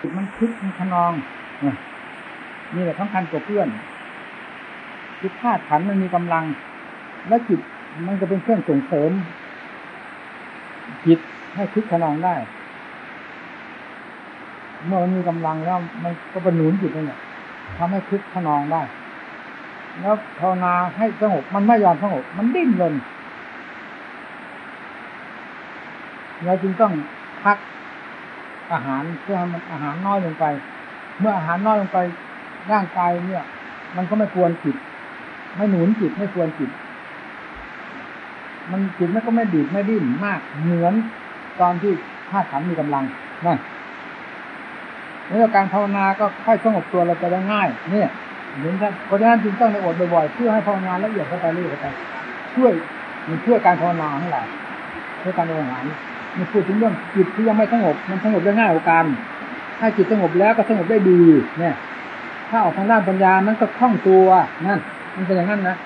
จิตมันคึกมันขนองนี่แหละสำคัญกว่าเพื่อนจิตธาตุขันมันมีกำลัง และจิตมันจะเป็นเครื่องส่งเสริม จิตให้คึกขนองได้ เมื่อมันมีกำลังแล้วมันก็เป็นหนุนจิตนี่ทำให้คึกขนองได้ แล้วภาวนาให้สงบมันไม่ยอมสงบมันดิ้นรนเราจึงต้องพัก อาหารเพื่อให้มันอาหารน้อยลงไป เมื่ออาหารน้อยลงไปร่างกายเนี่ย มันก็ไม่ควรจิต ไม่หนุนจิตไม่ควรจิต มันจิตมันก็ไม่ดีดไม่ดิ้นมาก เหมือนตอนที่ธาตุขันมีกำลังนั่นแล้วการภาวนาก็ค่อยสงบตัวเราจะได้ง่าย เนี่ยเห็นไหมเพราะฉะนั้นจึงต้องในอดบ่อยๆเพื่อให้ภาวนาละเอียดเข้าไปเรื่อยๆช่วยมันช่วยการภาวนาทั้งหลายช่วยการภาวนา มันพูดถึงเรื่องจิตที่ยังไม่สงบ มันสงบได้ง่ายกว่ากัน ถ้าจิตสงบแล้วก็สงบได้ดี เนี่ย ถ้าออกทางด้านปัญญามันก็คล่องตัวนั่น มันเป็นอย่างนั้นนะ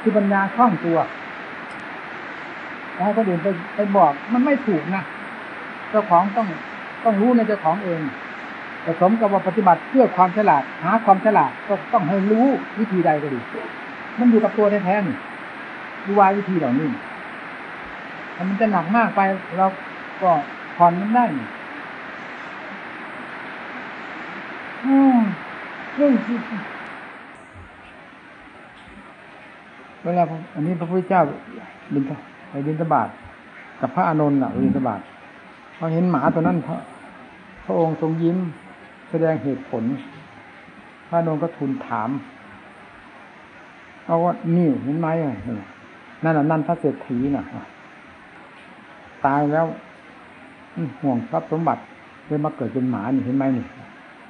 คือปัญญาคล่องตัวให้คนอื่นไปไปบอกมันไม่ถูกนะเจ้าของต้องต้องรู้ในเจ้าของเองผสมกับว่าปฏิบัติเพื่อความฉลาด หาความฉลาดก็ต้องให้รู้วิธีใดก็ดี มันอยู่กับตัวแท้ๆนี่ดูวายวิธีเหล่านี้ ถ้ามันจะหนักมากไปเราก็ผ่อนมันได้อืมเรื่องเวลาอันนี้พระพุทธเจ้าบินไปบินตบาทกับพระอานนท์อะบินตบาทพอเห็นหมาตัวนั้นพระพระองค์ทรงยิ้มแสดงเหตุผล พระอานนท์ก็ทูลถามเอาว่านี่เห็นไหมนั่นน่ะนั่นพระเศรษฐีน่ะ ตายแล้วห่วงทรัพย์สมบัติเลยมาเกิดเป็นหมานี่เห็นไหมนี่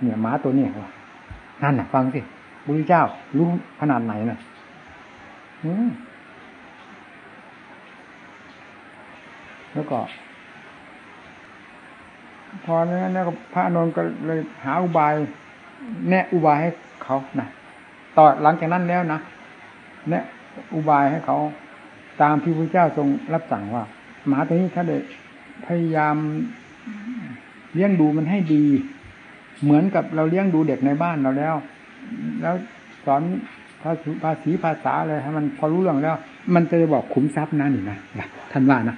เนี่ยหมาตัวนี้ว่นั่นน่ะ ฟังสิบุญเจ้า รู้ขนาดไหนน่ะแล้วก็ พอนั้นแล้วพระนนท์ก็เลยหาอุบาย แนะอุบายให้เขานะต่อหลังจากนั้นแล้วนะแนะอุบายให้เขา ตามที่พระเจ้าทรงรับสั่งว่า หมาตัวนี้ถ้าเด็กพยายามเลี้ยงดูมันให้ดี เหมือนกับเราเลี้ยงดูเด็กในบ้านเราแล้ว แล้วสอนภาษีภาษีภาษาอะไรให้มันพอรู้เรื่องแล้ว มันจะบอกขุมทรัพย์นั่นนี่นะท่านว่านะ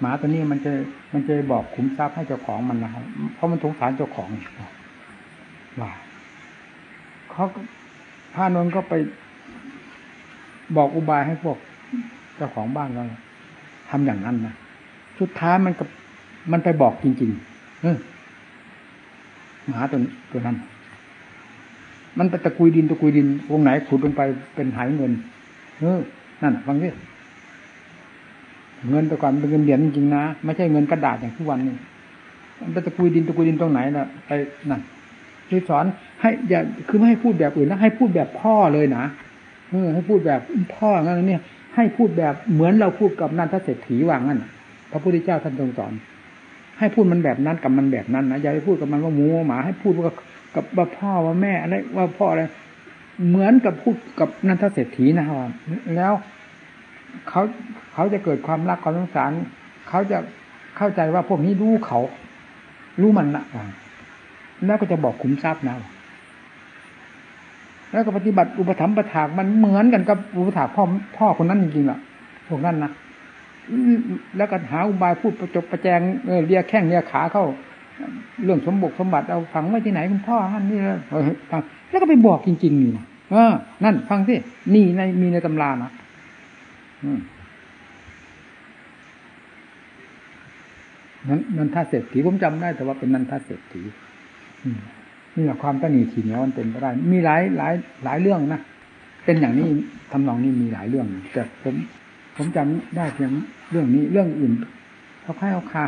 หมาตัวนี้มันจะมันจะบอกขุมทรัพย์ให้เจ้าของมันนะครับเพราะมันสงสารเจ้าของว่าเขาพระนนท์ก็ไปบอกอุบายให้พวก เจ้าของบ้านเราทำอย่างนั้นนะสุดท้ายมันก็มันไปบอกจริง ๆ เออหมาตัวตัวนั้น มันไปตะกุยดินตะกุยดินวงไหนขุดลงไปเป็นหายเงิน เออ นั่นฟังดิเงินแต่ก่อนเป็นเงินเหรียญจริงๆนะไม่ใช่เงินกระดาษอย่างทุกวันนี้มันไปตะกุยดินตะกุยดินตรงไหนน่ะไปนั่นคือสอนให้อย่าคือไม่ให้พูดแบบอื่นนะให้พูดแบบพ่อเลยนะเออให้พูดแบบพ่องั้นเนี่ย ให้พูดแบบเหมือนเราพูดกับนันทเศรษฐีว่างั้นพระพุทธเจ้าท่านทรงสอน ให้พูดมันแบบนั้นกับมันแบบนั้นนะอย่าไปพูดกับมันว่าหมูว่าหมาให้พูดว่ากับว่าพ่อว่าแม่อะไรว่าพ่ออะไรเหมือนกับพูดกับนันทเศรษฐีนะครับแล้วเขาเขาจะเกิดความรักความสงสารเขาจะเข้าใจว่าพวกนี้รู้เขา รู้มันนะแล้วก็จะบอกขุมทรัพย์นะ แล้วก็ปฏิบัติอุปถัมภ์ประถากมันเหมือนกันกับอุปถากพ่อพ่อคนนั้นจริงๆอะพวกนั้นนะแล้วก็หาอุบายพูดประจบประแจงเรียกแข้งเรียกขาเข้า เรื่องสมบุกสมบัติเอาฝังไว้ที่ไหนคุณพ่อท่านนี่เลยฟังแล้วก็ไปบอกจริงๆนี่นะเออ นั่น ฟังสินี่ในมีในตำรานะนั้นนันทาเศรษฐีผมจำได้แต่ว่าเป็นนันทาเศรษฐี นี่แหละความตั้งหนีขีเหนียวมันเป็นไปได้ มีหลายหลายหลายเรื่องนะเป็นอย่างนี้ทำนองนี้มีหลายเรื่อง แต่ผมผมจำได้เพียงเรื่องนี้เรื่องอื่นเขาค่ายเอาคา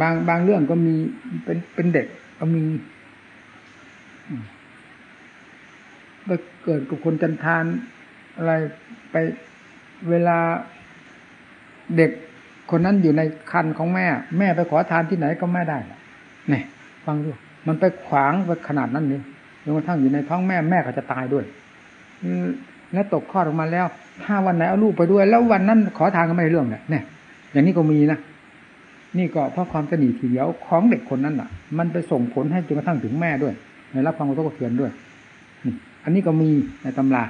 บางบางเรื่องก็มีเป็นเป็นเด็กก็มีไปเกิดกับคนจันทานอะไรไปเวลาเด็กคนนั้นอยู่ในคันของแม่ แม่ไปขอทานที่ไหนก็ไม่ได้เนี่ยฟังดู มันไปขวางไปขนาดนั้นนี่จนกระทั่งอยู่ในท้องแม่แม่ก็จะตายด้วยแล้วตกคลอดออกมาแล้ว ถ้าวันไหนเอาลูกไปด้วย แล้ววันนั้นขอทานก็ไม่ได้เรื่องเนี่ยเนี่ย อย่างนี้ก็มีนะนี่ก็เพราะความสนิททีเดียวของเด็กคนนั้นอะ มันไปส่งผลให้จนกระทั่งถึงแม่ด้วยในรับความกระทบกระเทือนด้วยอันนี้ก็มีในตำรา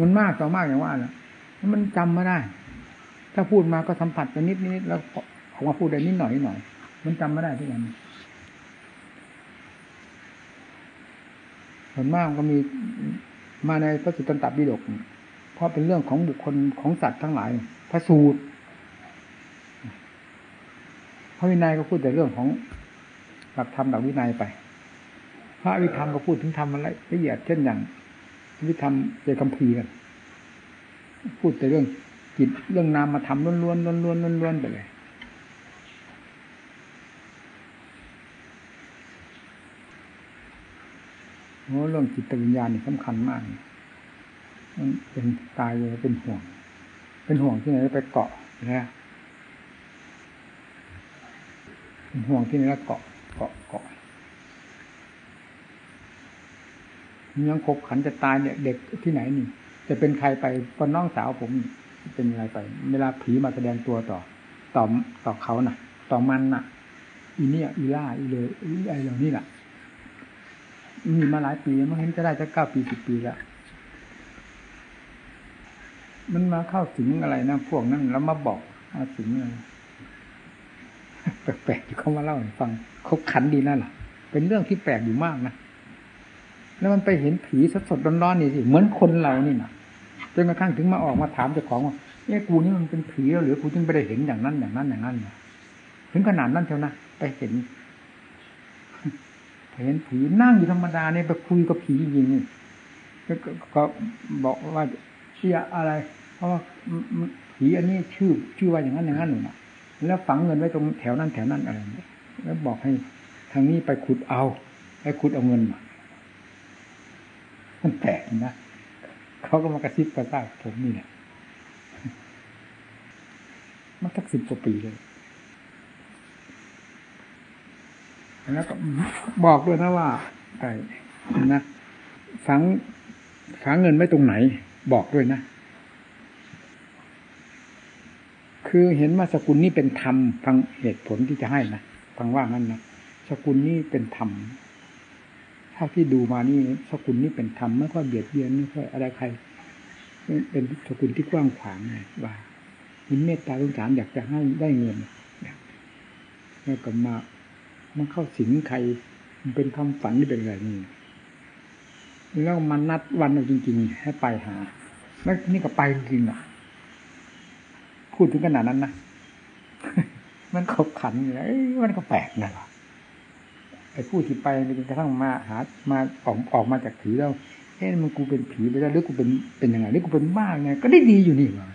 มันมากต่อมากอย่างว่าแหละมันจำไม่ได้ ถ้าพูดมาก็สัมผัสไปนิดนิดแล้วออกมาพูดได้นิดหน่อยหน่อย มันจำไม่ได้ทุกอย่างส่วนมากก็มีมาในพระสุตตันตปิฎกเพราะเป็นเรื่องของบุคคลของสัตว์ทั้งหลาย พระสูตรพระวินัยก็พูดแต่เรื่องของหลักธรรมหลักวินัยไป พระวิธรรมก็พูดถึงธรรมอะไรละเอียดเช่นอย่างวิธรรมเจคัมภีร์กันพูดแต่เรื่องจิตเรื่องนามมาทำล้วนๆล้วนล้วนล้วนล้วนไปเลย โอ้เรื่องจิตวิญญาณนี่สำคัญมาก มันเป็นตายเลยเป็นห่วง เป็นห่วงที่ไหนไปเกาะนะเป็นห่วงที่ไหนแล้วเกาะเกาะเกาะยังคบขันจะตายเนี่ยเด็กที่ไหนนี่ จะเป็นใครไปก็น้องสาวผมเป็นอะไรไป เวลาผีมาแสดงตัวต่อ ต่อต่อเขาน่ะ ต่อมันน่ะ อีเนี่ยอีล่าอีเลยอีไอเหล่านี้แหละ มีมาหลายปีมันเห็นจะได้จะเก้าปีสิบปีแล้วมันมาเข้าถึงอะไรนะพวกนั้นแล้วมาบอกมาถึงอะไรแปลกๆเขามาเล่าให้ฟังเขาขันดีนั่นแหละเป็นเรื่องที่แปลกอยู่มากนะแล้วมันไปเห็นผีสดๆร้อนๆนี่สิเหมือนคนเรานี่นะจนกระทั่งถึงมาออกมาถามเจ้าของว่าเอ้กูนี่มันเป็นผีหรือกูจึงไปได้เห็นอย่างนั้นอย่างนั้นอย่างนั้นถึงขนาดนั้นเท่านะไปเห็น เห็นผีนั่งอยู่ธรรมดาเนี่ยไปคุยกับผีจริงก็บอกว่าเชื่ออะไร เพราะว่าผีอันนี้ชื่อชื่อว่าอย่างนั้นอย่างนั้นหนึ่งแล้วฝังเงินไว้ตรงแถวนั้นแถวนั้นอะไรแล้วบอกให้ทางนี้ไปขุดเอาไปขุดเอาเงินมามันแปลกนะเขาก็มากระซิบกระซาบผมนี่แหละมันสักสิบกว่าปีเลย แล้วก็บอกด้วยนะว่าไอ้นะฝังฝังเงินไว้ตรงไหน บอกด้วยนะ คือเห็นว่าสกุลนี้เป็นธรรมฟังเหตุผลที่จะให้นะฟังว่างั้นนะสกุลนี้เป็นธรรมถ้าที่ดูมานี่สกุลนี้เป็นธรรมไม่ค่อยเบียดเบียนไม่ค่อยอะไรใคร เป็นสกุลที่กว้างขวางไงว่ามีเมตตาสงสารอยากจะให้ได้เงินแล้วก็มา มันเข้าสิงใคร มันเป็นความฝันที่เป็นอะไรนี่แล้วมันนัดวันเอาจริง ๆ ให้ไปหาแล้วนี่ก็ไปจริงๆอะ พูดถึงขนาดนั้นนะมันขบขันเลยมันก็แปลกนะไอ้ผู้ที่ไปจนกระทั่งมาหามาออกออกมาจากผีแล้วเอ๊ะมันกูเป็นผีไปแล้วหรือกูเป็นเป็นยังไงหรือกูเป็นบ้าไงก็ได้ดีอยู่นี่วะ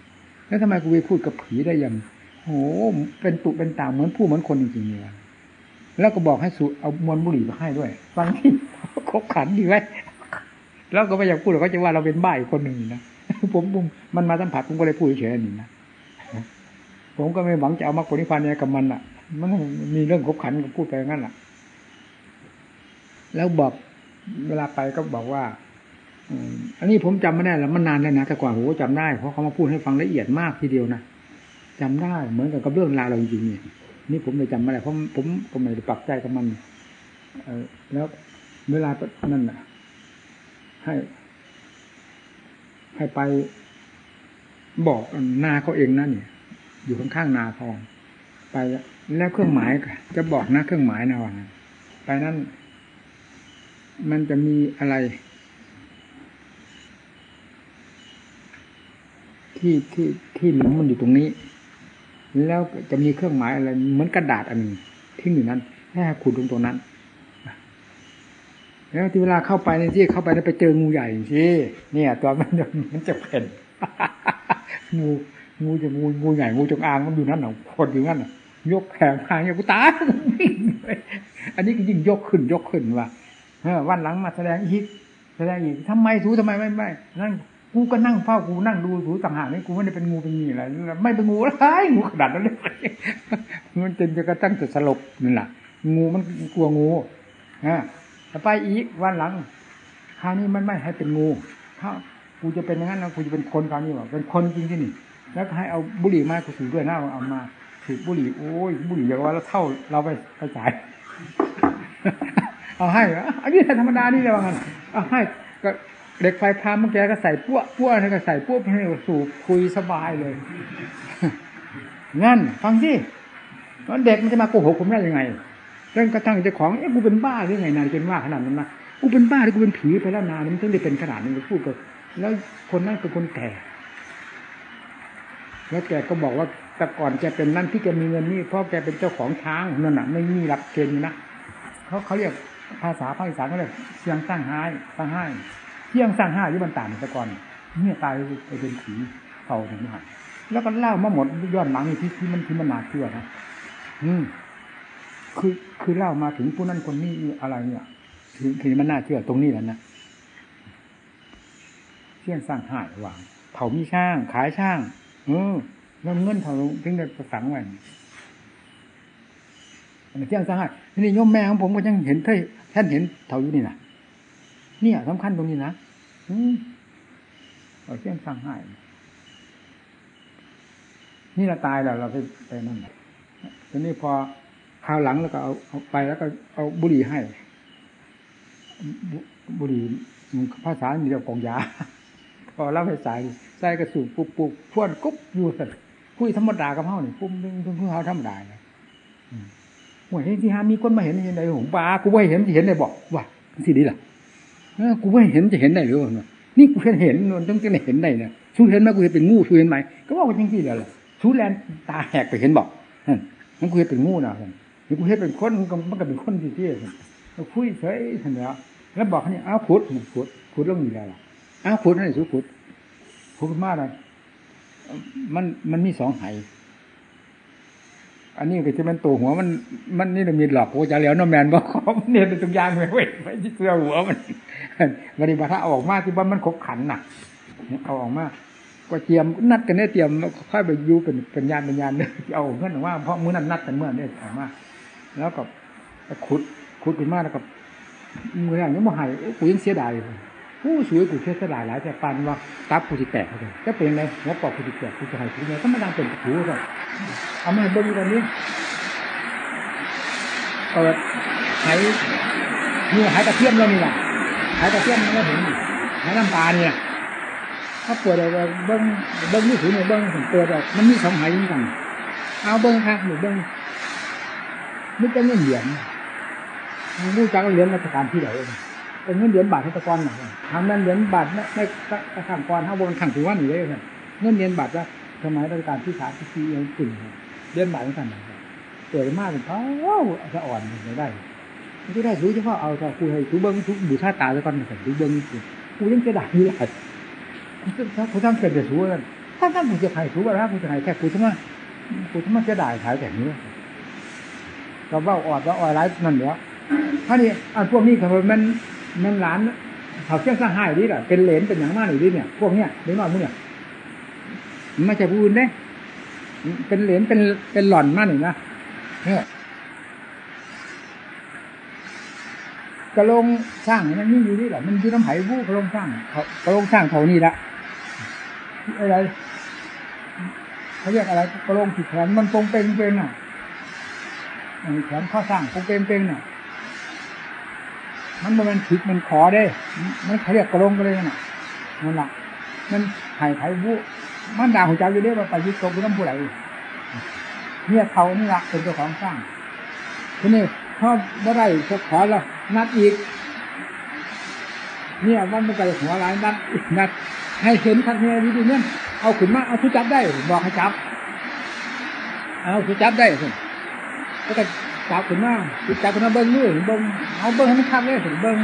แล้วทำไมกูไปพูดกับผีได้ยังโหเป็นตุเป็นตาเหมือนผู้เหมือนคนจริงๆเลย แล้วก็บอกให้สูเอามวลบุหรี่มาให้ด้วยฟังที่คบขันดีไว้แล้วก็ไม่อยากพูดหรอกก็จะว่าเราเป็นบ้าอีกคนหนึ่งนะผมผมมันมาสัมผัสผมก็เลยพูดเฉยๆนี่นะผมก็ไม่หวังจะเอามาผลนิพพานเนี่ยกับมันอะ มันมีเรื่องคบขันก็พูดไปงั้นแหละแล้วบอกเวลาไปก็บอกว่าอันนี้ผมจำไม่ได้แล้วมันนานแล้วนะแต่กว่าโหจำได้เพราะเขามาพูดให้ฟังละเอียดมากทีเดียวนะจำได้เหมือนกับกับเรื่องราวเราจริงๆเนี่ย นี่ผมไม่จำไม่ได้เพราะผมก็ไม่ได้ปักใจกับมันเอแล้วเวลานั่นน่ะ ให้ ให้ไปบอกนาเขาเองนั่นเนี่ย อยู่ข้างๆนาทอง ไปแล้วเครื่องหมายจะบอกนะเครื่องหมายนะว่าไปนั่นมันจะมีอะไร ที่ที่ที่หลุมมันอยู่ตรงนี้ แล้วจะมีเครื่องหมายอะไรเหมือนกระดาษอันหนึ่งที่อยู่นั้นให้ขุดตรงตรงนั้นแล้วที่เวลาเข้าไปในที่เข้าไปแล้วไปเจองูใหญ่สิเนี่ย ตัวมันมันจะเป็นงูงูจะงูงูใหญ่งูจงอางมันอยู่นั่นหนอคนอยู่นั่นยกแขนข้างอย่างกูตายอันนี้ก็ยิ่งยกขึ้นยกขึ้นว่ะวันหลังมาแสดงอีกแสดงอีกทำไมทูทำไมไม่ไม่นั่น กูก็นั่งเฝ้ากูนั่งดูถูต่างหากนี่กูไม่ได้เป็นงูเป็นงีอะไรไม่เป็นงูอะไรงูขนาดนั้นเลยมันจนจะกระตั้งจะสลบนั่นแหละงูมันกลัวงูฮะแต่ไปอีกวันหลังคราวนี้มันไม่ให้เป็นงูถ้ากูจะเป็นอย่างนั้นแล้วกูจะเป็นคนคราวนี้ว่าเป็นคนจริงที่นี่แล้วให้เอาบุหรี่มากูสูด้วยหนะเอามาถือบุหรี่โอ้ยบุหรี่อย่างว่าเราเท่าเราไปไปจ่ายเอาให้เหรออันนี้ธรรมดานี่เลยว่างั้นเอาให้ก็ เด็กไฟพาเมื่อแกก็ใส่ปั้วปั้วนี่ก็ใส่ปั้วให้สูบคุยสบายเลยงั้นฟังสิแล้วเด็กมันจะมาโกหกผมได้ยังไงเรื่องกระทั่งเจ้าของเอ๊ะกูเป็นบ้าหรือไงนานเป็นว่าขนาดนั้นนะกูเป็นบ้าหรือกูเป็นผีไปแล้วนานมันถึงได้เป็นขนาดนี้พูดกับแล้วคนนั้นเป็นคนแก่แล้วแกก็บอกว่าแต่ก่อนแกเป็นนั่นที่แกมีเงินนี่เพราะแกเป็นเจ้าของช้างนั่นน่ะ ไม่มีหลักเกณฑ์นะเขาเขาเรียกภาษาภาคอีสานเขาเรียกเชียงสร้งห้ายสร้างห้ เชียงสร้างห้ายยี่บันตานต่ก่อนเนี่ยตายไปเป็นผีเท่าถึงหัดแล้วก็เล่ามาหมดย้อนหลังนี่ที่ที่มันที่มันนาเชื่อนะอืมคือคือเล่ามาถึงผู้นั้นคนนี้อะไรเนี่ยถึงถึงมันน่าเชื่อตรงนี้แหละนะเชียงสร้างห้ายวางเผามีช่าง ขายช่าง เออแล้วเงินเท่าถึงได้ประสังไว้อันเที่ยงสร้างห้ทีนี่โยมแม่ของผมก็ยังเห็นเท่ท่านเห็นเท่าอยู่นี่นะ เนี่ยสำคัญตรงนี้นะอเอาเที่ยงสร้างให้นี่เราตายแล้วเราไปไปนั่นทีนี้พอคราวหลังแล้วก็เอาเอาไปแล้วก็เอาบุหรี่ให้ บุบุหรี่ภาษามีเรียกกองยา พอเราไปใส่ใส่กระสุนปุกปุกพวนกุ๊บอยู่สัคุยธรรมดากับเขานี่ปุ้มนึงพุ่งเขาธรรมดาเลยว่าเฮ้ยที่หามีคนมาเห็นยังไงผมบ้ากูไม่เห็นเห็นได้บอกว่าสิดีล่ะ กูไม่เห็นจะเห็นได้หรือเปล่านี่กูเห็นเห็นนนต้องจะเห็นได้เนี่ยชูเห็นไหมกูเห็นเป็นงูชูเห็นไหมก็ว่าจริงๆเลยชูแลนตาแหกไปเห็นบอกนั่นกูเห็นเป็นงูนะนี่กูเห็นเป็นคนมันก็เป็นคนที่ที่เราคุยเฉยเห็นแล้วแล้วบอกเขาเนี่ยอ้าวขุดขุดขุดลงอยู่แล้วอ้าวขุดให้สู้ขุดขุดมากเลยมันมันมีสองไหอันนี้ก็จะเป็นตัวหัวมัน มันนี่จะมีหลอกโคจะแล้วน้อแมนบอกขอเนี่ยเป็นตัวอย่างไว้ไว้ไม่เสื้อหัวมัน วันนี้บัตรเอาออกมาที่บ้านมันขบขันน่ะ เอาออกมาก็เตรียมนัดกันเนี่ยเตรียมค่อยไปยูเป็นเป็นยานเป็นยาเนี่ยเอาเงินออกมาเพราะมื้อนั้นนัดกันเมื่อเนี่ยออกมาแล้วก็ขุดขุดขึ้นมาแล้วก็มืออย่างนี้มาหายกูยังเสียดายผู้สวยกูเสียดายหลายแต่ปันว่าตับกูจะแตกเลยจะเป็นไงหัวปอกกูจะแตกกูจะหายกูเนี่ยก็ไม่ดังเป็นหูเลยเอามาเบิ้งกันนี้เปิดหายนี่หายตะเทียมแล้วนี่แหละายตะเทียมแล้วเห็นหายน้ำตาเนี่ยถ้าปิดเราเบิ้งเบิ้งนี่ถือเนี่ยเบิ้งผมเปิดออกมันมีสองหายเหมือนกันเอาเบิ้งครับหรือเบิ้งนี่เป็นเงินเหรียญรู้จักเหรียญราชการที่ไหนเป็นเงินเหรียญบาทเทศกรหน่อยทางนั้นเหรียญบาทไม่ไม่ข้างกรถ้าวนข้างถือว่าหนีได้เลยเงินเหรียญบาทว่าสมัยราชการที่สามที่สี่ยังกึ่งเดือนบ่ายเหมือนกันเกิดมากเป็นเขาจะอ่อนไม่ได้ ไม่ได้รู้เฉพาะเอาแต่คุยให้ทุเบิ้งทุบูชาตาแล้วก่อนแต่ทุเบิ้งกูยังจะด่าอยู่เลยถ้ากูทั้งเกิดจะสู้กันถ้าถ้ากูจะใครสู้กันถ้ากูจะใครแค่กูทำไมกูทำไมจะด่าขายแต่นี้ก็ว่าออนว่าอ่อนไรนั่นเดียวท่านี้อันพวกนี้คือมันมันหลานเขาเชื่อสร้างให้ดีแหละเป็นเหรนเป็นอย่างมากหรือดีเนี่ย พวกเนี้ยเด็กน้อยพวกเนี้ยไม่ใช่ผู้อื่นเด้เป็นเหรียญเป็นเป็นหล่อนมากหนึ่งนะเนี่ย กระโลงสร้างมันนี่อยู่นี่แหละมันอยู่น้ำไหวูกระโลงสร้างกระโลงสร้างเท่านี้ละอะไรเขาเรียกอะไรกระโลงผิดแขนมันตรงเป่งเป่งอะแขนข้อสร้างตรงเป่งเป่งน่ะ มันมันผิดมันขอได้ มันเขาเรียกกระโลงก็เลยน่ะนั่นแหละมันไห่ไผ่วูมันด่าหัวใจอยู่เรื่อยว่าไปยึดตกไปน้ำผู้ใดเนี่ยเขานี่ละเป็นเจ้าของสร้างทีนี้ พอได้ได้จะขอแล้วนัดอีก เนี่ยมันมันไปหัวร้ายนัดอีกนัด ให้เห็นทักเนี่ยดีดีเนี่ยเอาขึ้นมาเอาทุจับได้บอกให้จับ เอาทุจับได้สิก็จะจับขึ้นมาทุจับขึ้นมาเบิ้งนู่นเบิ้งเอาเบิ้งให้มันคักเลยถึงเบิ้ง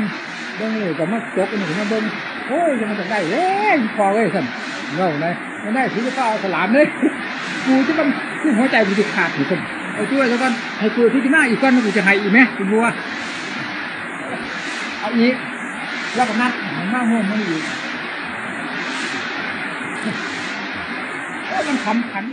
เบิ้งเลยแต่มาจกกันถึงมาเบิ้งโอ้ยจะมันจะได้เอ้ยพอเลยสั่นเงาเลยไม่ได้ถือก็เอาสลามเลยกูจะมันคือหัวใจกูจะขาดอยู่คน เอาด้วยแล้วกันให้กูที่หน้าอีกก้อนกูจะให้อีกไหมคุณบัวเอาอีกแล้วก็นัดหันหน้าห้องมันอยู่แล้วมันขำขัน